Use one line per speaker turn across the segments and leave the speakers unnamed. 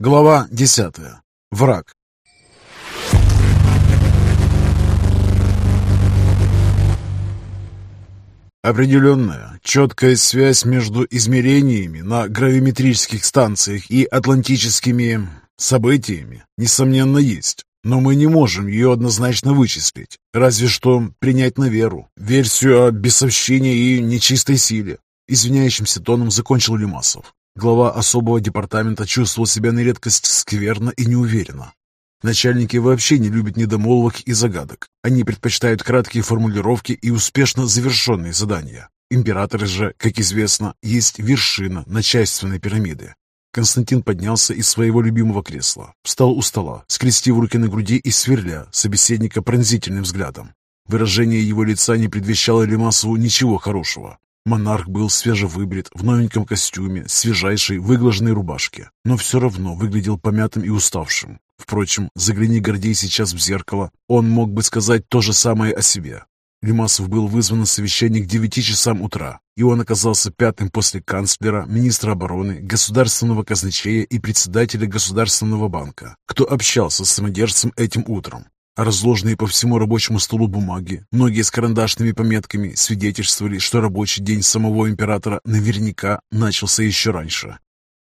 Глава 10. Враг. Определенная, четкая связь между измерениями на гравиметрических станциях и атлантическими событиями, несомненно, есть. Но мы не можем ее однозначно вычислить, разве что принять на веру версию о бесовщине и нечистой силе. Извиняющимся тоном закончил Лимасов. Глава особого департамента чувствовал себя на редкость скверно и неуверенно. Начальники вообще не любят недомолвок и загадок. Они предпочитают краткие формулировки и успешно завершенные задания. Императоры же, как известно, есть вершина начальственной пирамиды. Константин поднялся из своего любимого кресла, встал у стола, скрестив руки на груди и сверля собеседника пронзительным взглядом. Выражение его лица не предвещало Лемасову ничего хорошего. Монарх был свежевыбрит, в новеньком костюме, свежайшей выглаженной рубашке, но все равно выглядел помятым и уставшим. Впрочем, загляни Гордей сейчас в зеркало, он мог бы сказать то же самое о себе. Лимасов был вызван на совещание к девяти часам утра, и он оказался пятым после канцлера, министра обороны, государственного казначея и председателя Государственного банка, кто общался с самодержцем этим утром. Разложенные по всему рабочему столу бумаги, многие с карандашными пометками, свидетельствовали, что рабочий день самого императора наверняка начался еще раньше.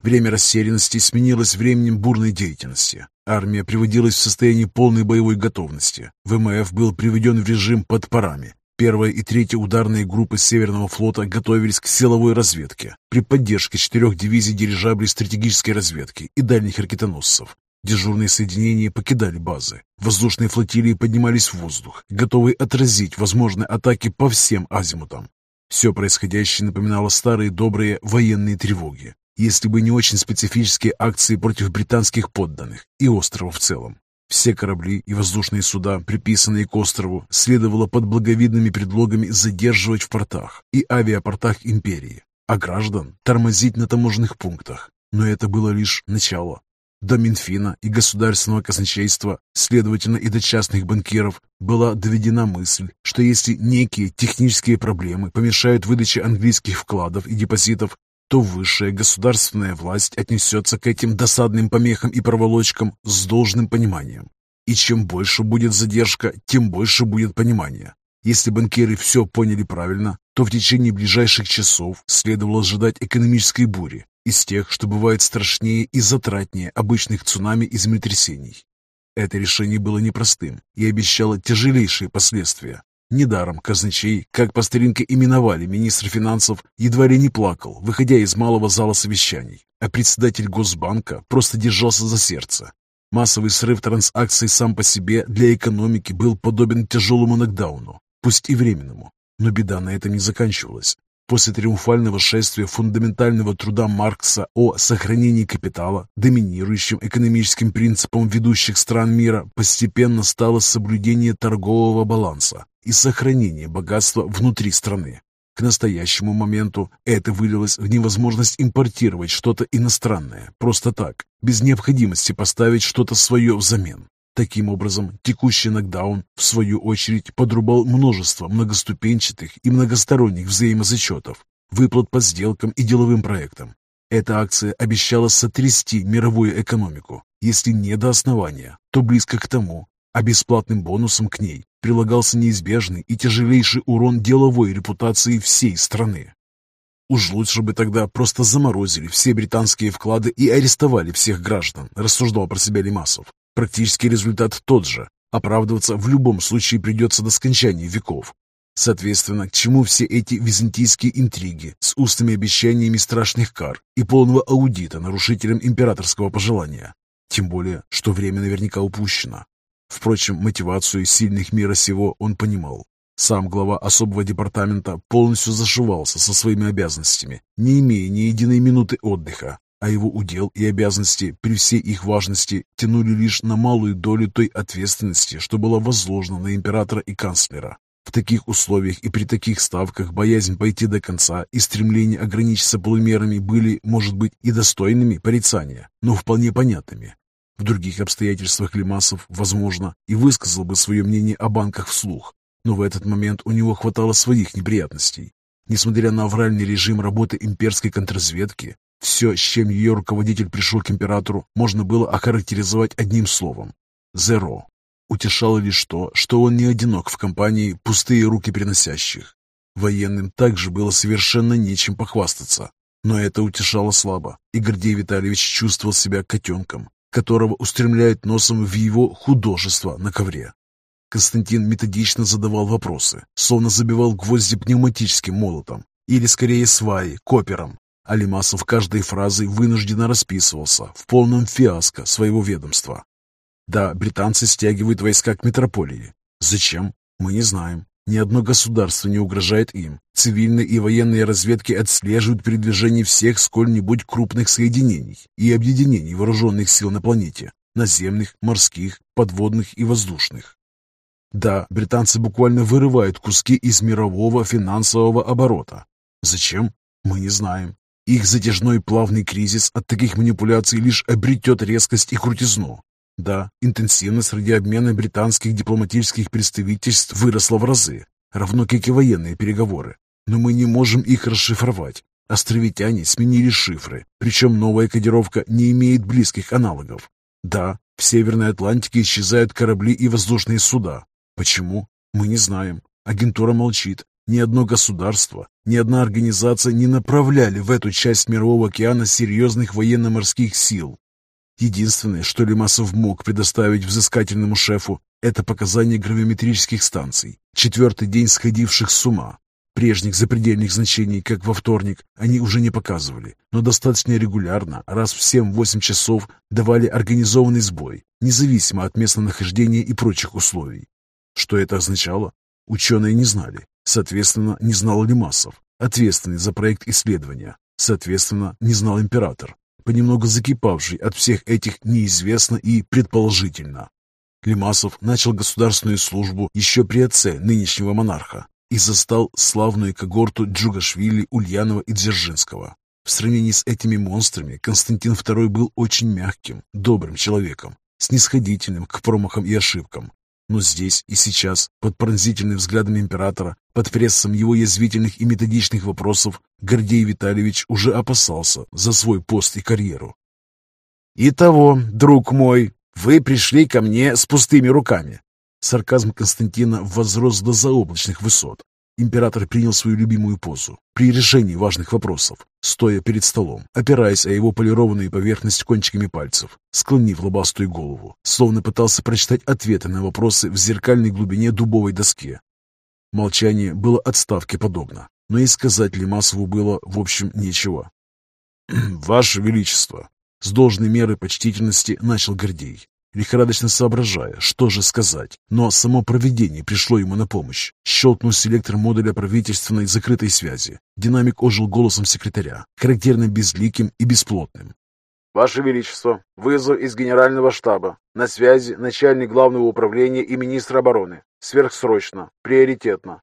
Время растерянности сменилось временем бурной деятельности. Армия приводилась в состояние полной боевой готовности. ВМФ был приведен в режим под парами. Первая и третья ударные группы Северного флота готовились к силовой разведке при поддержке четырех дивизий дирижаблей стратегической разведки и дальних ракетоносцев. Дежурные соединения покидали базы. Воздушные флотилии поднимались в воздух, готовые отразить возможные атаки по всем азимутам. Все происходящее напоминало старые добрые военные тревоги, если бы не очень специфические акции против британских подданных и острова в целом. Все корабли и воздушные суда, приписанные к острову, следовало под благовидными предлогами задерживать в портах и авиапортах империи, а граждан тормозить на таможенных пунктах. Но это было лишь начало. До Минфина и государственного казначейства, следовательно и до частных банкиров, была доведена мысль, что если некие технические проблемы помешают выдаче английских вкладов и депозитов, то высшая государственная власть отнесется к этим досадным помехам и проволочкам с должным пониманием. И чем больше будет задержка, тем больше будет понимания. Если банкиры все поняли правильно, то в течение ближайших часов следовало ожидать экономической бури, из тех, что бывает страшнее и затратнее обычных цунами и землетрясений. Это решение было непростым и обещало тяжелейшие последствия. Недаром казначей, как по старинке именовали министр финансов, едва ли не плакал, выходя из малого зала совещаний, а председатель Госбанка просто держался за сердце. Массовый срыв транзакций сам по себе для экономики был подобен тяжелому нокдауну, пусть и временному. Но беда на этом не заканчивалась. После триумфального шествия фундаментального труда Маркса о сохранении капитала, доминирующим экономическим принципом ведущих стран мира, постепенно стало соблюдение торгового баланса и сохранение богатства внутри страны. К настоящему моменту это вылилось в невозможность импортировать что-то иностранное, просто так, без необходимости поставить что-то свое взамен. Таким образом, текущий нокдаун, в свою очередь, подрубал множество многоступенчатых и многосторонних взаимозачетов, выплат по сделкам и деловым проектам. Эта акция обещала сотрясти мировую экономику, если не до основания, то близко к тому, а бесплатным бонусом к ней прилагался неизбежный и тяжелейший урон деловой репутации всей страны. Уж лучше бы тогда просто заморозили все британские вклады и арестовали всех граждан, рассуждал про себя Лимасов. Практический результат тот же. Оправдываться в любом случае придется до скончания веков. Соответственно, к чему все эти византийские интриги с устными обещаниями страшных кар и полного аудита нарушителям императорского пожелания? Тем более, что время наверняка упущено. Впрочем, мотивацию сильных мира сего он понимал. Сам глава особого департамента полностью зашивался со своими обязанностями, не имея ни единой минуты отдыха, а его удел и обязанности при всей их важности тянули лишь на малую долю той ответственности, что была возложена на императора и канцлера. В таких условиях и при таких ставках боязнь пойти до конца и стремление ограничиться полумерами были, может быть, и достойными порицания, но вполне понятными. В других обстоятельствах Лимасов, возможно, и высказал бы свое мнение о банках вслух, но в этот момент у него хватало своих неприятностей. Несмотря на авральный режим работы имперской контрразведки, Все, с чем ее руководитель пришел к императору, можно было охарактеризовать одним словом – «зеро». Утешало лишь то, что он не одинок в компании пустые руки приносящих. Военным также было совершенно нечем похвастаться. Но это утешало слабо, и Гордей Витальевич чувствовал себя котенком, которого устремляют носом в его художество на ковре. Константин методично задавал вопросы, словно забивал гвозди пневматическим молотом, или скорее сваи, копером. Алимасов каждой фразой вынужденно расписывался в полном фиаско своего ведомства. Да, британцы стягивают войска к метрополии. Зачем? Мы не знаем. Ни одно государство не угрожает им. Цивильные и военные разведки отслеживают передвижение всех сколь-нибудь крупных соединений и объединений вооруженных сил на планете, наземных, морских, подводных и воздушных. Да, британцы буквально вырывают куски из мирового финансового оборота. Зачем? Мы не знаем. Их затяжной плавный кризис от таких манипуляций лишь обретет резкость и крутизну. Да, интенсивность среди обмена британских дипломатических представительств выросла в разы, равно как и военные переговоры. Но мы не можем их расшифровать. Островитяне сменили шифры, причем новая кодировка не имеет близких аналогов. Да, в Северной Атлантике исчезают корабли и воздушные суда. Почему? Мы не знаем. Агентура молчит. Ни одно государство, ни одна организация не направляли в эту часть Мирового океана серьезных военно-морских сил. Единственное, что Лимасов мог предоставить взыскательному шефу, это показания гравиметрических станций, четвертый день сходивших с ума. Прежних запредельных значений, как во вторник, они уже не показывали, но достаточно регулярно, раз в 7-8 часов, давали организованный сбой, независимо от местонахождения и прочих условий. Что это означало? Ученые не знали. Соответственно, не знал Лимасов, ответственный за проект исследования. Соответственно, не знал император понемногу закипавший от всех этих неизвестно и предположительно. Лимасов начал государственную службу еще при отце нынешнего монарха и застал славную когорту Джугашвили, Ульянова и Дзержинского. В сравнении с этими монстрами Константин II был очень мягким, добрым человеком, снисходительным к промахам и ошибкам, но здесь и сейчас, под пронзительным взглядом императора, под прессом его язвительных и методичных вопросов, Гордей Витальевич уже опасался за свой пост и карьеру. «Итого, друг мой, вы пришли ко мне с пустыми руками!» Сарказм Константина возрос до заоблачных высот. Император принял свою любимую позу при решении важных вопросов, стоя перед столом, опираясь о его полированную поверхность кончиками пальцев, склонив лобастую голову, словно пытался прочитать ответы на вопросы в зеркальной глубине дубовой доске. Молчание было отставке подобно, но и сказать Лимасову было, в общем, нечего. «Ваше Величество!» С должной мерой почтительности начал Гордей, лихорадочно соображая, что же сказать, но само проведение пришло ему на помощь. Щелкнул селектор модуля правительственной закрытой связи. Динамик ожил голосом секретаря, характерно безликим и бесплотным. «Ваше Величество, вызов из Генерального штаба. На связи начальник главного управления и министр обороны. Сверхсрочно, приоритетно».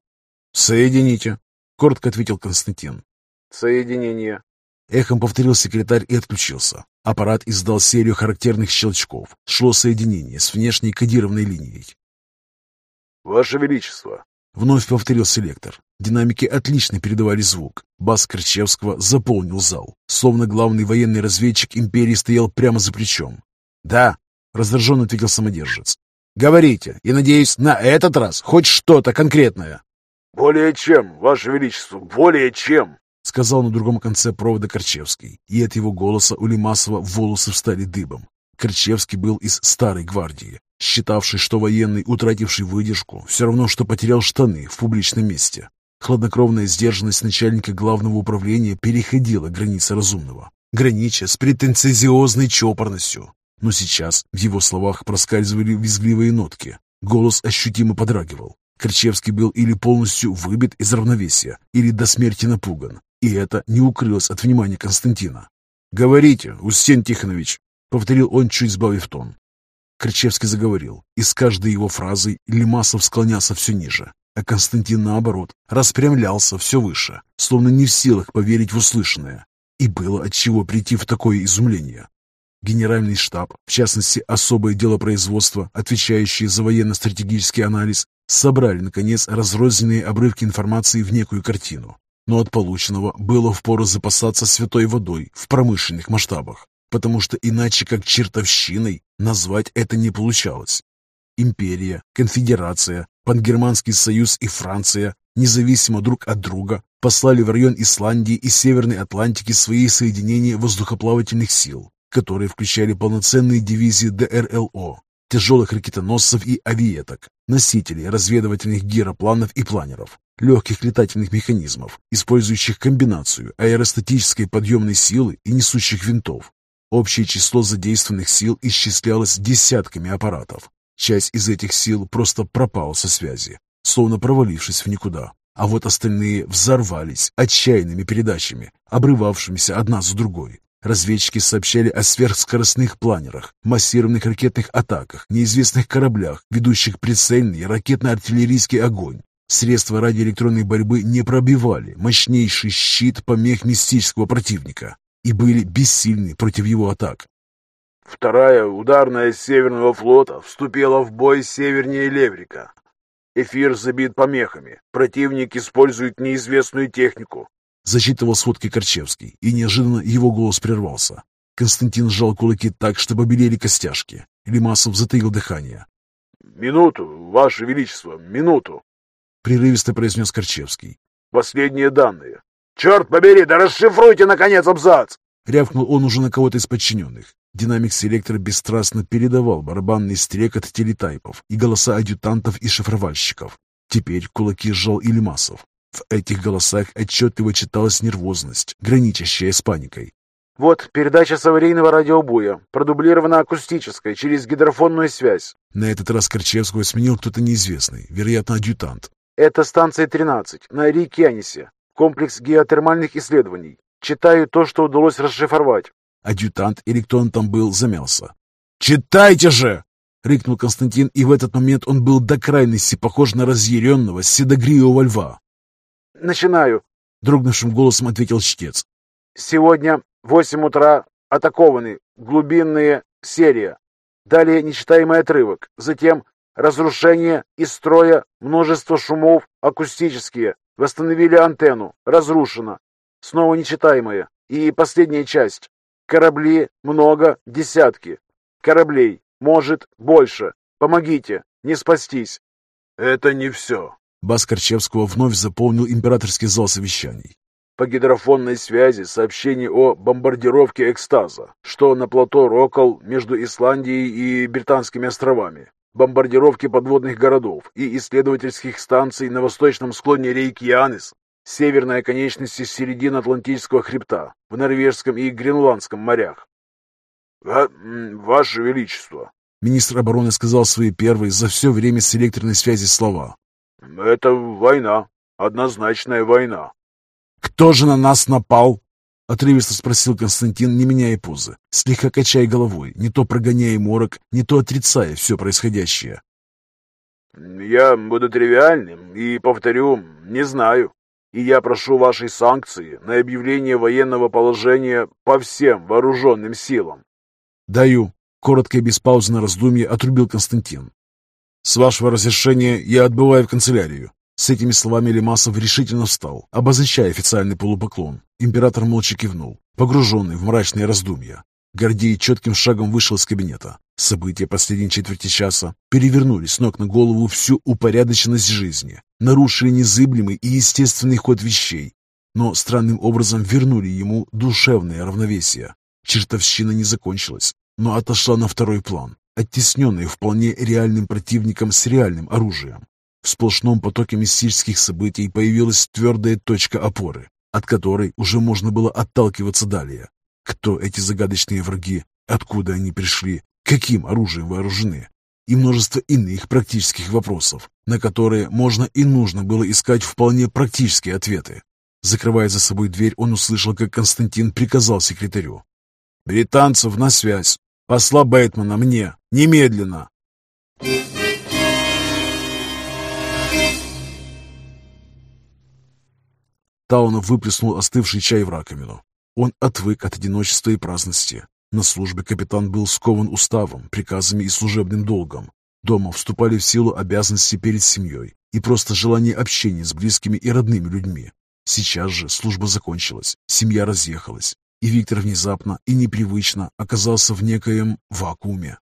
«Соедините», — коротко ответил Константин. «Соединение», Эхом повторил секретарь и отключился. Аппарат издал серию характерных щелчков. Шло соединение с внешней кодированной линией. «Ваше Величество!» Вновь повторил селектор. Динамики отлично передавали звук. Бас Крычевского заполнил зал. Словно главный военный разведчик империи стоял прямо за плечом. «Да!» — раздраженно ответил самодержец. «Говорите, и, надеюсь, на этот раз хоть что-то конкретное». «Более чем, Ваше Величество, более чем!» сказал на другом конце провода Корчевский, и от его голоса у Лимасова волосы встали дыбом. Корчевский был из старой гвардии, считавший, что военный, утративший выдержку, все равно, что потерял штаны в публичном месте. Хладнокровная сдержанность начальника главного управления переходила границы разумного, гранича с претенциозной чопорностью. Но сейчас в его словах проскальзывали визгливые нотки. Голос ощутимо подрагивал. Корчевский был или полностью выбит из равновесия, или до смерти напуган. И это не укрылось от внимания Константина. «Говорите, Устен Тихонович», — повторил он, чуть сбавив тон. Кричевский заговорил, и с каждой его фразой Лимасов склонялся все ниже, а Константин, наоборот, распрямлялся все выше, словно не в силах поверить в услышанное. И было от чего прийти в такое изумление. Генеральный штаб, в частности, особое дело производства, отвечающее за военно-стратегический анализ, собрали, наконец, разрозненные обрывки информации в некую картину. но от полученного было впору запасаться святой водой в промышленных масштабах, потому что иначе как чертовщиной назвать это не получалось. Империя, конфедерация, Пангерманский союз и Франция, независимо друг от друга, послали в район Исландии и Северной Атлантики свои соединения воздухоплавательных сил, которые включали полноценные дивизии ДРЛО, тяжелых ракетоносцев и авиеток, носителей разведывательных гиропланов и планеров, легких летательных механизмов, использующих комбинацию аэростатической подъемной силы и несущих винтов. Общее число задействованных сил исчислялось десятками аппаратов. Часть из этих сил просто пропала со связи, словно провалившись в никуда. А вот остальные взорвались отчаянными передачами, обрывавшимися одна за другой. Разведчики сообщали о сверхскоростных планерах, массированных ракетных атаках, неизвестных кораблях, ведущих прицельный ракетно-артиллерийский огонь. Средства радиоэлектронной борьбы не пробивали мощнейший щит помех мистического противника и были бессильны против его атак.
Вторая ударная Северного флота вступила в бой севернее Леврика. Эфир забит помехами. Противник использует неизвестную технику.
Зачитывал сводки Корчевский, и неожиданно его голос прервался. Константин сжал кулаки так, что побелели костяшки. Лимасов затаил дыхание.
«Минуту, Ваше Величество, минуту!»
Прерывисто произнес Корчевский.
«Последние данные. Черт побери, да расшифруйте, наконец, абзац!»
Рявкнул он уже на кого-то из подчиненных. Динамик селектора бесстрастно передавал барабанный стрекот телетайпов и голоса адъютантов и шифровальщиков. Теперь кулаки сжал Ильмасов. В этих голосах отчетливо читалась нервозность, граничащая с паникой.
Вот передача с аварийного радиобуя, продублирована акустической, через гидрофонную связь.
На этот раз Корчевского сменил кто-то неизвестный, вероятно, адъютант.
Это станция 13, на Рейкьянисе, комплекс геотермальных исследований. Читаю то, что удалось расшифровать.
Адъютант, или кто он там был, замялся. «Читайте же!» — рыкнул Константин, и в этот момент он был до крайности похож на разъяренного седогривого льва.
«Начинаю», —
дрогнувшим голосом ответил чтец.
«Сегодня, в восемь утра, атакованы глубинные серия. Далее нечитаемый отрывок. Затем разрушение из строя, множество шумов, акустические. Восстановили антенну. Разрушено. Снова нечитаемое. И последняя часть. Корабли много, десятки. Кораблей. Может, больше. Помогите. Не спастись.
Это не все. Бас Корчевского вновь заполнил императорский зал совещаний.
По гидрофонной связи сообщение о бомбардировке «Экстаза», что на плато Рокол между Исландией и Британскими островами, бомбардировки подводных городов и исследовательских станций на восточном склоне реки Янис, северной оконечности середины Атлантического хребта, в Норвежском и Гренландском морях. «Ваше Величество!»
Министр обороны сказал свои первые за все время селекторной связи слова.
«Это война, однозначная война.
«Кто же на нас напал?» — отрывисто спросил Константин, не меняя позы, слегка качая головой, не то прогоняя морок, не то отрицая все происходящее.
«Я буду тривиальным и повторю, не знаю. И я прошу вашей санкции на объявление военного положения по всем вооруженным силам».
«Даю», — коротко и без паузы на раздумье отрубил Константин. «С вашего разрешения я отбываю в канцелярию. С этими словами Лемасов решительно встал, обозначая официальный полупоклон. Император молча кивнул, погруженный в мрачные раздумья. Гордей четким шагом вышел из кабинета. События последней четверти часа перевернули с ног на голову всю упорядоченность жизни, нарушили незыблемый и естественный ход вещей, но странным образом вернули ему душевное равновесие. Чертовщина не закончилась, но отошла на второй план, оттесненная вполне реальным противником с реальным оружием. В сплошном потоке мистических событий появилась твердая точка опоры, от которой уже можно было отталкиваться далее. Кто эти загадочные враги? Откуда они пришли? Каким оружием вооружены? И множество иных практических вопросов, на которые можно и нужно было искать вполне практические ответы. Закрывая за собой дверь, он услышал, как Константин приказал секретарю. «Британцев на связь! Посла Бейтмана мне! Немедленно!» Таунов выплеснул остывший чай в раковину. Он отвык от одиночества и праздности. На службе капитан был скован уставом, приказами и служебным долгом. Дома вступали в силу обязанности перед семьей и просто желание общения с близкими и родными людьми. Сейчас же служба закончилась, семья разъехалась, и Виктор внезапно и непривычно оказался в некоем вакууме.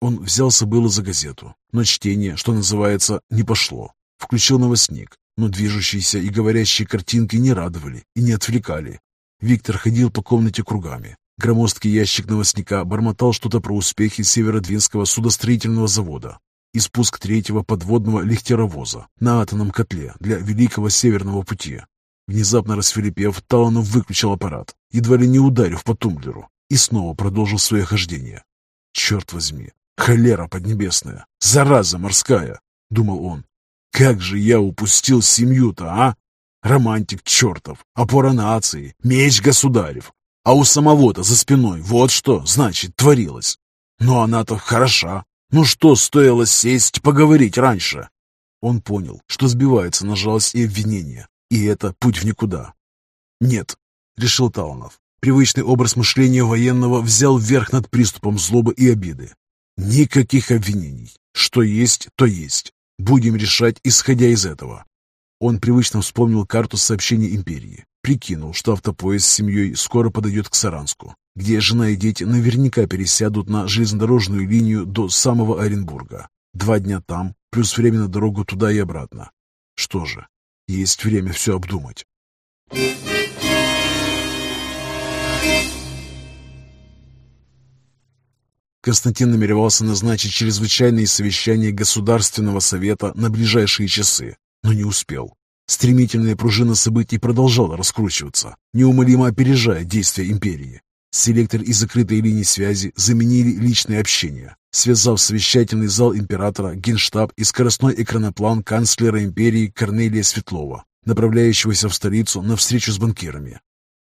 Он взялся было за газету, но чтение, что называется, не пошло. Включил новостник, но движущиеся и говорящие картинки не радовали и не отвлекали. Виктор ходил по комнате кругами. Громоздкий ящик новостника бормотал что-то про успехи Северодвинского судостроительного завода и спуск третьего подводного лихтеровоза на атомном котле для Великого Северного пути. Внезапно расфилипев, Таланов выключил аппарат, едва ли не ударив по тумблеру, и снова продолжил свое хождение. «Черт возьми! Холера поднебесная! Зараза морская!» — думал он. «Как же я упустил семью-то, а? Романтик чертов, опора нации, меч государев. А у самого-то за спиной вот что, значит, творилось. Но она-то хороша. Ну что стоило сесть, поговорить раньше?» Он понял, что сбивается на жалость и обвинение, и это путь в никуда. «Нет», — решил Таланов. Привычный образ мышления военного взял верх над приступом злобы и обиды. Никаких обвинений. Что есть, то есть. Будем решать, исходя из этого. Он привычно вспомнил карту сообщений империи. Прикинул, что автопоезд с семьей скоро подойдет к Саранску, где жена и дети наверняка пересядут на железнодорожную линию до самого Оренбурга. Два дня там, плюс время на дорогу туда и обратно. Что же, есть время все обдумать. Константин намеревался назначить чрезвычайное совещание Государственного совета на ближайшие часы, но не успел. Стремительная пружина событий продолжала раскручиваться, неумолимо опережая действия империи. Селектор и закрытые линии связи заменили личное общение, связав совещательный зал императора, генштаб и скоростной экраноплан канцлера империи Корнелия Светлова, направляющегося в столицу на встречу с банкирами.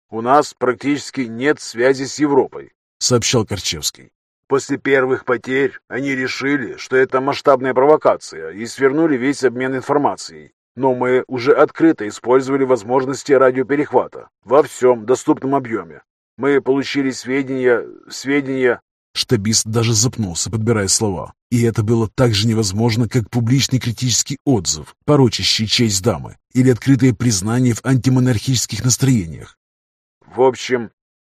«У нас практически нет связи с Европой», — сообщал Корчевский. После первых потерь они решили, что это масштабная провокация, и свернули весь обмен информацией. Но мы уже открыто использовали возможности радиоперехвата во всем доступном объеме. Мы получили сведения... сведения...
Штабист даже запнулся, подбирая слова. И это было так же невозможно, как публичный критический отзыв, порочащий честь дамы, или открытое признание в антимонархических настроениях.
В общем,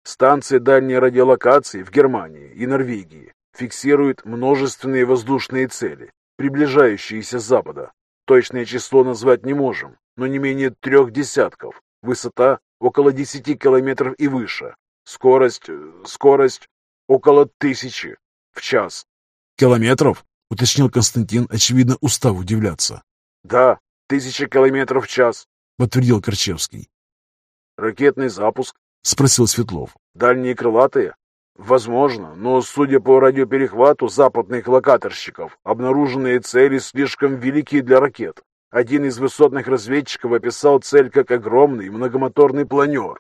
станции дальней радиолокации в Германии и Норвегии фиксируют множественные воздушные цели, приближающиеся с запада. Точное число назвать не можем, но не менее трех десятков. Высота около 10 километров и выше. Скорость... Э, скорость около тысячи в час.
«Километров?» — уточнил Константин, очевидно, устав удивляться.
«Да, тысяча километров в час», —
подтвердил Корчевский.
«Ракетный запуск?»
— спросил Светлов.
«Дальние крылатые?» «Возможно, но, судя по радиоперехвату западных локаторщиков, обнаруженные цели слишком велики для ракет. Один из высотных разведчиков описал цель как огромный многомоторный планер.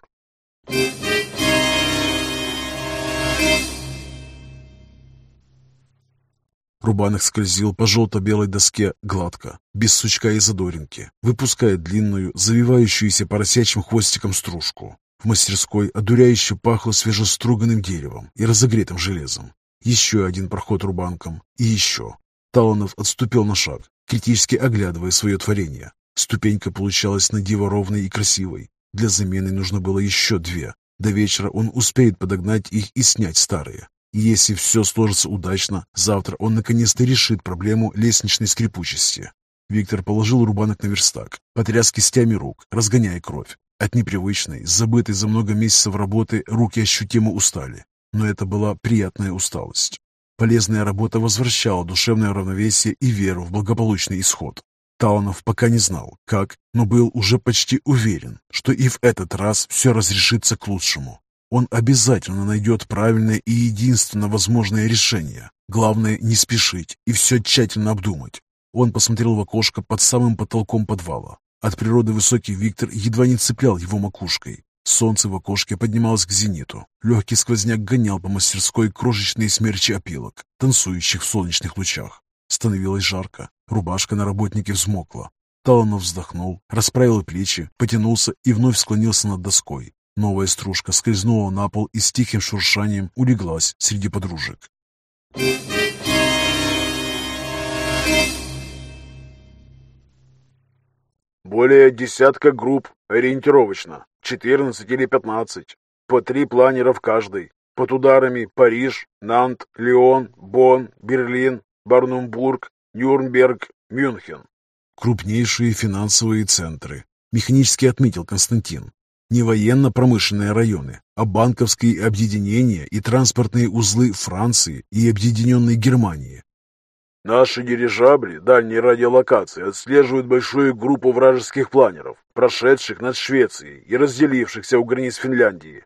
Рубанок скользил по желто-белой доске гладко, без сучка и задоринки, выпуская длинную, завивающуюся поросячьим хвостиком стружку. В мастерской одуряюще пахло свежеструганным деревом и разогретым железом. Еще один проход рубанком и еще. Таланов отступил на шаг, критически оглядывая свое творение. Ступенька получалась на диво ровной и красивой. Для замены нужно было еще две. До вечера он успеет подогнать их и снять старые. И если все сложится удачно, завтра он наконец-то решит проблему лестничной скрипучести. Виктор положил рубанок на верстак, потряс кистями рук, разгоняя кровь. От непривычной, забытой за много месяцев работы, руки ощутимо устали. Но это была приятная усталость. Полезная работа возвращала душевное равновесие и веру в благополучный исход. Таланов пока не знал, как, но был уже почти уверен, что и в этот раз все разрешится к лучшему. Он обязательно найдет правильное и единственно возможное решение. Главное не спешить и все тщательно обдумать. Он посмотрел в окошко под самым потолком подвала. От природы высокий Виктор едва не цеплял его макушкой. Солнце в окошке поднималось к зениту. Легкий сквозняк гонял по мастерской крошечные смерчи опилок, танцующих в солнечных лучах. Становилось жарко. Рубашка на работнике взмокла. Таланов вздохнул, расправил плечи, потянулся и вновь склонился над доской. Новая стружка скользнула на пол и с тихим шуршанием улеглась среди подружек.
Более десятка групп, ориентировочно, 14 или 15, по три планера в каждой. Под ударами Париж, Нант, Лион, Бонн, Берлин, Барнумбург, Нюрнберг, Мюнхен.
Крупнейшие финансовые центры, механически отметил Константин. Не военно-промышленные районы, а банковские объединения и транспортные узлы Франции и Объединенной Германии.
Наши дирижабли дальней радиолокации отслеживают большую группу вражеских планеров, прошедших над Швецией и разделившихся у границ Финляндии.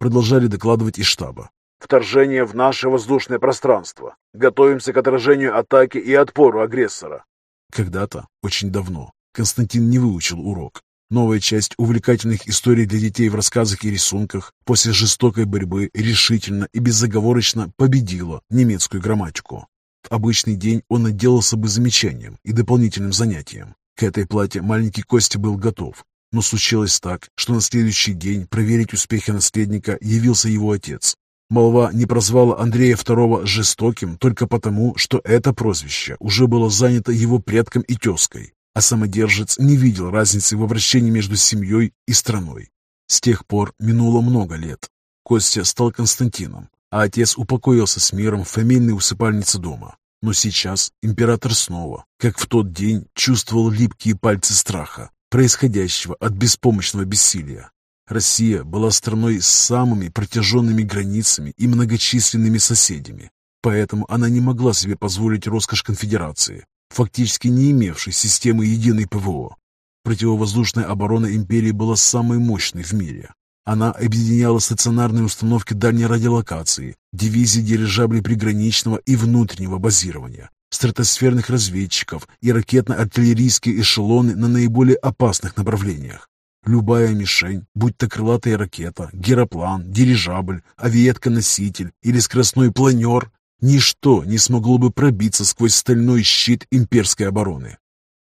Продолжали докладывать из штаба.
Вторжение в наше воздушное пространство. Готовимся к отражению атаки и отпору агрессора.
Когда-то, очень давно, Константин не выучил урок. Новая часть увлекательных историй для детей в рассказах и рисунках после жестокой борьбы решительно и безоговорочно победила немецкую грамматику. Обычный день он отделался бы замечанием и дополнительным занятием. К этой плате маленький Костя был готов. Но случилось так, что на следующий день проверить успехи наследника явился его отец. Молва не прозвала Андрея II жестоким только потому, что это прозвище уже было занято его предком и тезкой, а самодержец не видел разницы в обращении между семьей и страной. С тех пор минуло много лет. Костя стал Константином, а отец упокоился с миром в фамильной усыпальнице дома. Но сейчас император снова, как в тот день, чувствовал липкие пальцы страха, происходящего от беспомощного бессилия. Россия была страной с самыми протяженными границами и многочисленными соседями, поэтому она не могла себе позволить роскошь конфедерации, фактически не имевшей системы единой ПВО. Противовоздушная оборона империи была самой мощной в мире. Она объединяла стационарные установки дальней радиолокации, дивизии дирижаблей приграничного и внутреннего базирования, стратосферных разведчиков и ракетно-артиллерийские эшелоны на наиболее опасных направлениях. Любая мишень, будь то крылатая ракета, героплан, дирижабль, авиетка-носитель или скоростной планер, ничто не смогло бы пробиться сквозь стальной щит имперской обороны.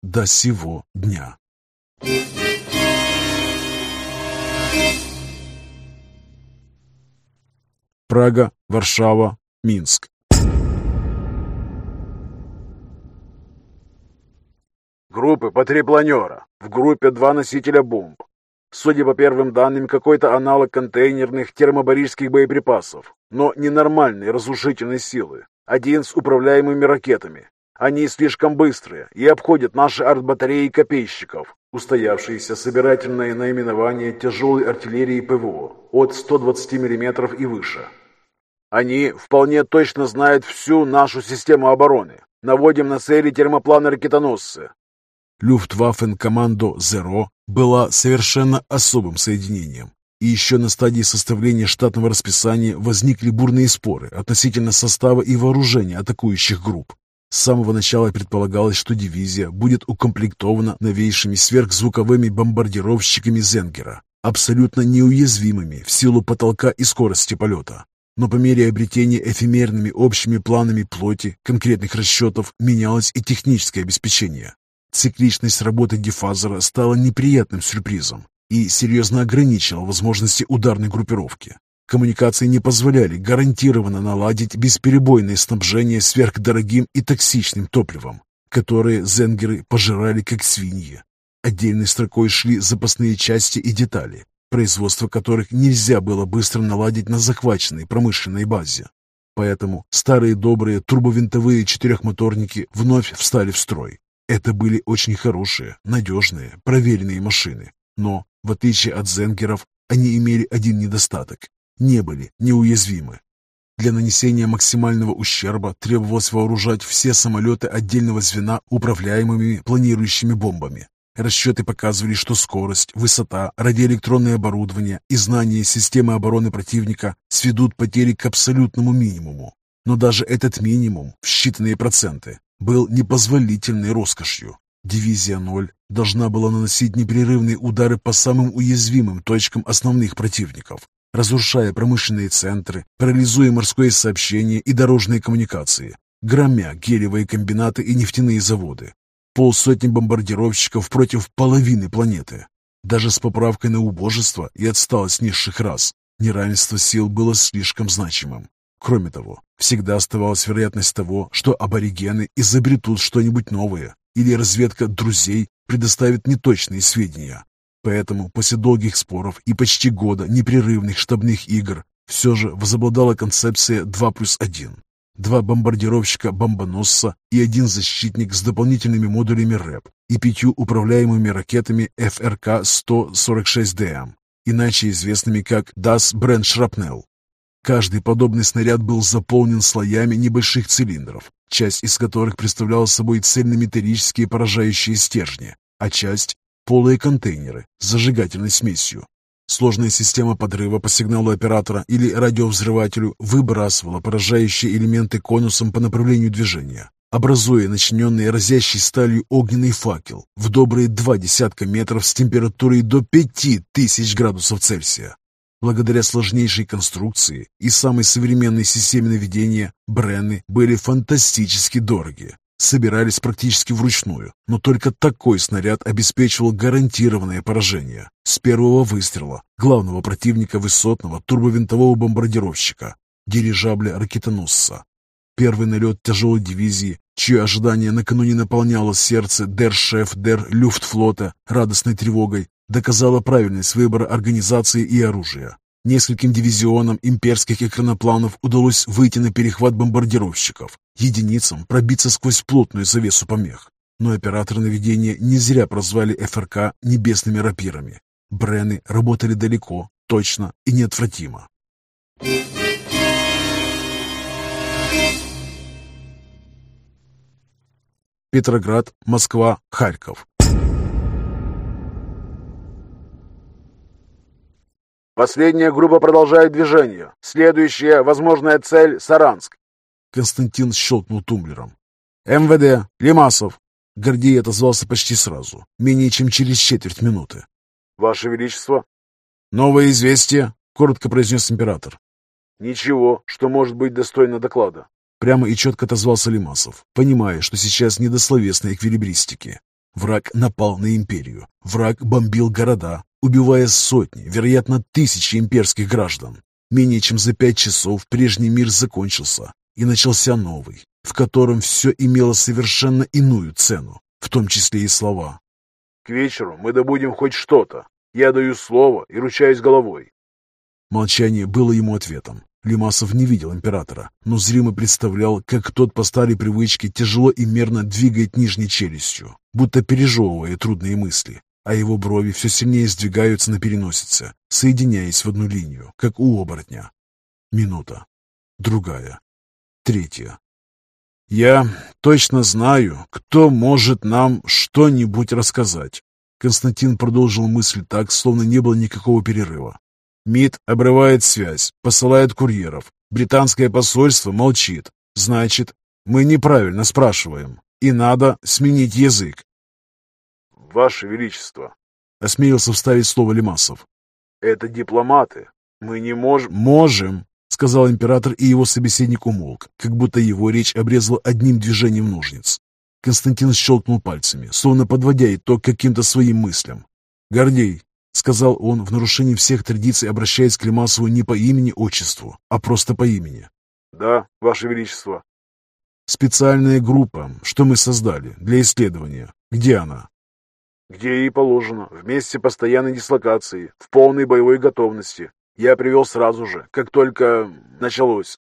До сего дня. Прага, Варшава, Минск.
Группы по три планера. В группе два носителя бомб. Судя по первым данным, какой-то аналог контейнерных термобарических боеприпасов, но ненормальной разрушительной силы. Один с управляемыми ракетами. Они слишком быстрые и обходят наши артбатареи копейщиков, устоявшиеся собирательное наименование тяжелой артиллерии ПВО от 120 мм и выше. Они вполне точно знают всю нашу систему обороны. Наводим на цели термопланы-ракетоносцы.
Люфтваффен-командо «Зеро» была совершенно особым соединением. И еще на стадии составления штатного расписания возникли бурные споры относительно состава и вооружения атакующих групп. С самого начала предполагалось, что дивизия будет укомплектована новейшими сверхзвуковыми бомбардировщиками Зенгера, абсолютно неуязвимыми в силу потолка и скорости полета. Но по мере обретения эфемерными общими планами плоти конкретных расчетов менялось и техническое обеспечение. Цикличность работы дефазора стала неприятным сюрпризом и серьезно ограничила возможности ударной группировки. Коммуникации не позволяли гарантированно наладить бесперебойное снабжение сверхдорогим и токсичным топливом, которое зенгеры пожирали как свиньи. Отдельной строкой шли запасные части и детали, производство которых нельзя было быстро наладить на захваченной промышленной базе. Поэтому старые добрые турбовинтовые четырехмоторники вновь встали в строй. Это были очень хорошие, надежные, проверенные машины. Но, в отличие от зенгеров, они имели один недостаток не были неуязвимы. Для нанесения максимального ущерба требовалось вооружать все самолеты отдельного звена управляемыми планирующими бомбами. Расчеты показывали, что скорость, высота, радиоэлектронное оборудование и знание системы обороны противника сведут потери к абсолютному минимуму. Но даже этот минимум, в считанные проценты, был непозволительной роскошью. Дивизия 0 должна была наносить непрерывные удары по самым уязвимым точкам основных противников, разрушая промышленные центры, парализуя морское сообщение и дорожные коммуникации, громя гелевые комбинаты и нефтяные заводы. Полсотни бомбардировщиков против половины планеты. Даже с поправкой на убожество и отсталость низших рас, неравенство сил было слишком значимым. Кроме того, всегда оставалась вероятность того, что аборигены изобретут что-нибудь новое, или разведка друзей предоставит неточные сведения. Поэтому после долгих споров и почти года непрерывных штабных игр все же возобладала концепция 2 плюс 1. Два бомбардировщика-бомбоносца и один защитник с дополнительными модулями РЭП и пятью управляемыми ракетами ФРК-146ДМ, иначе известными как DAS Бренд Шрапнелл. Каждый подобный снаряд был заполнен слоями небольших цилиндров, часть из которых представляла собой цельнометаллические поражающие стержни, а часть – полые контейнеры с зажигательной смесью. Сложная система подрыва по сигналу оператора или радиовзрывателю выбрасывала поражающие элементы конусом по направлению движения, образуя начиненный разящей сталью огненный факел в добрые два десятка метров с температурой до пяти тысяч градусов Цельсия. Благодаря сложнейшей конструкции и самой современной системе наведения, Бренны были фантастически дороги. Собирались практически вручную, но только такой снаряд обеспечивал гарантированное поражение с первого выстрела главного противника высотного турбовинтового бомбардировщика, дирижабля-ракетоносца. Первый налет тяжелой дивизии, чье ожидание накануне наполняло сердце дер-шеф дер-люфтфлота радостной тревогой, доказала правильность выбора организации и оружия. Нескольким дивизионам имперских экранопланов удалось выйти на перехват бомбардировщиков, единицам пробиться сквозь плотную завесу помех. Но операторы наведения не зря прозвали ФРК небесными рапирами. Брены работали далеко, точно и неотвратимо. Петроград, Москва, Харьков.
Последняя группа продолжает движение. Следующая возможная цель – Саранск.
Константин щелкнул тумблером. МВД, Лимасов. Гордей отозвался почти сразу, менее чем через четверть минуты.
Ваше Величество.
Новое известие, коротко произнес император.
Ничего, что может быть достойно доклада.
Прямо и четко отозвался Лимасов, понимая, что сейчас не до эквилибристики. Враг напал на империю. Враг бомбил города, убивая сотни, вероятно, тысячи имперских граждан. Менее чем за пять часов прежний мир закончился, и начался новый, в котором все имело совершенно иную цену, в том числе и слова.
«К вечеру мы добудем хоть что-то. Я даю слово и ручаюсь головой».
Молчание было ему ответом. Лимасов не видел императора, но зримо представлял, как тот по старой привычке тяжело и мерно двигает нижней челюстью, будто пережевывая трудные мысли, а его брови все сильнее сдвигаются на переносице, соединяясь в одну линию, как у оборотня. Минута. Другая. Третья. «Я точно знаю, кто может нам что-нибудь рассказать». Константин продолжил мысль так, словно не было никакого перерыва. МИД обрывает связь, посылает курьеров. Британское посольство молчит. Значит, мы неправильно спрашиваем. И надо сменить язык.
Ваше Величество,
осмелился вставить слово Лимасов.
Это дипломаты. Мы не можем...
Можем, сказал император, и его собеседник умолк, как будто его речь обрезала одним движением ножниц. Константин щелкнул пальцами, словно подводя итог каким-то своим мыслям. «Гордей, — сказал он в нарушении всех традиций, обращаясь к Лемасову не по имени-отчеству, а просто по имени.
«Да, Ваше Величество».
«Специальная группа, что мы создали для исследования. Где она?»
«Где ей положено, в месте постоянной дислокации, в полной боевой готовности. Я привел сразу же, как только началось».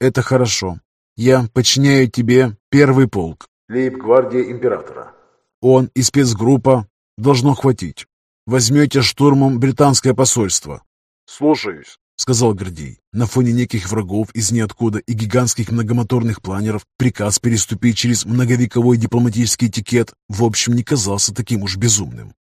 «Это хорошо. Я подчиняю тебе первый полк».
Лейб-гвардия императора.
«Он и спецгруппа должно хватить. Возьмете штурмом британское посольство.
Слушаюсь,
сказал Гордей. На фоне неких врагов из ниоткуда и гигантских многомоторных планеров приказ переступить через многовековой дипломатический этикет в общем не казался таким уж безумным.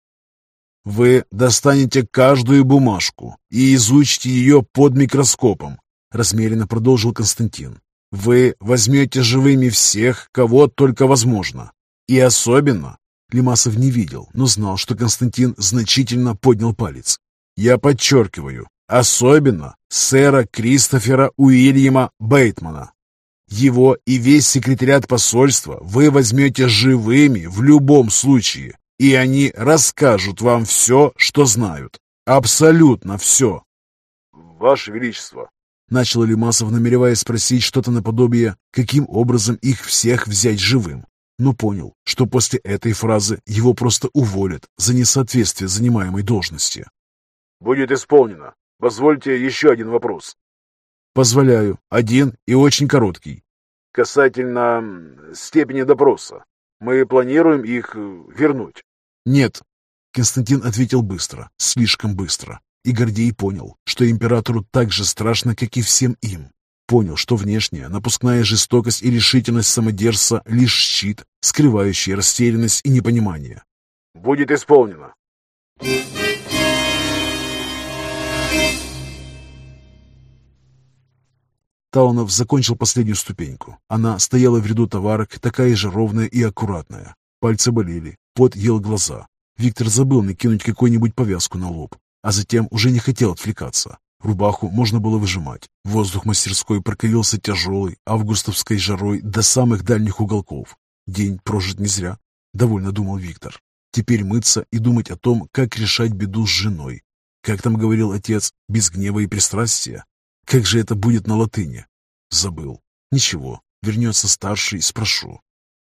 Вы достанете каждую бумажку и изучите ее под микроскопом, размеренно продолжил Константин. Вы возьмете живыми всех, кого только возможно. И особенно Лимасов не видел, но знал, что Константин значительно поднял палец. «Я подчеркиваю, особенно сэра Кристофера Уильяма Бейтмана. Его и весь секретариат посольства вы возьмете живыми в любом случае, и они расскажут вам все, что знают. Абсолютно все».
«Ваше Величество», —
начал Лимасов, намереваясь спросить что-то наподобие, каким образом их всех взять живым. но понял, что после этой фразы его просто уволят за несоответствие занимаемой должности.
«Будет исполнено. Позвольте еще один вопрос».
«Позволяю. Один и очень короткий».
«Касательно степени допроса. Мы планируем их э, вернуть?»
«Нет». Константин ответил быстро, слишком быстро. И Гордей понял, что императору так же страшно, как и всем им. Понял, что внешняя, напускная жестокость и решительность самодержца — лишь щит, скрывающий растерянность и непонимание.
«Будет исполнено!»
Таунов закончил последнюю ступеньку. Она стояла в ряду товарок, такая же ровная и аккуратная. Пальцы болели, пот ел глаза. Виктор забыл накинуть какую-нибудь повязку на лоб, а затем уже не хотел отвлекаться. Рубаху можно было выжимать. Воздух мастерской прокалился тяжелой августовской жарой до самых дальних уголков. День прожит не зря, довольно думал Виктор. Теперь мыться и думать о том, как решать беду с женой. Как там говорил отец, без гнева и пристрастия? Как же это будет на латыни? Забыл. Ничего, вернется старший, спрошу.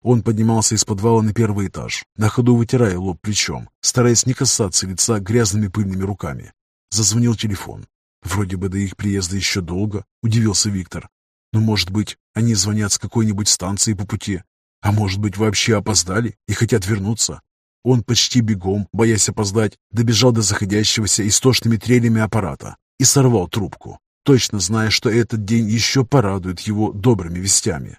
Он поднимался из подвала на первый этаж, на ходу вытирая лоб плечом, стараясь не касаться лица грязными пыльными руками. Зазвонил телефон. Вроде бы до их приезда еще долго, удивился Виктор. Но, может быть, они звонят с какой-нибудь станции по пути, а может быть, вообще опоздали и хотят вернуться. Он почти бегом, боясь опоздать, добежал до заходящегося истошными трелями аппарата и сорвал трубку, точно зная, что этот день еще порадует его добрыми вестями.